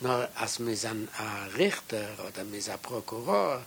Nur als mir ein äh, Richter oder mir ein Prokuror,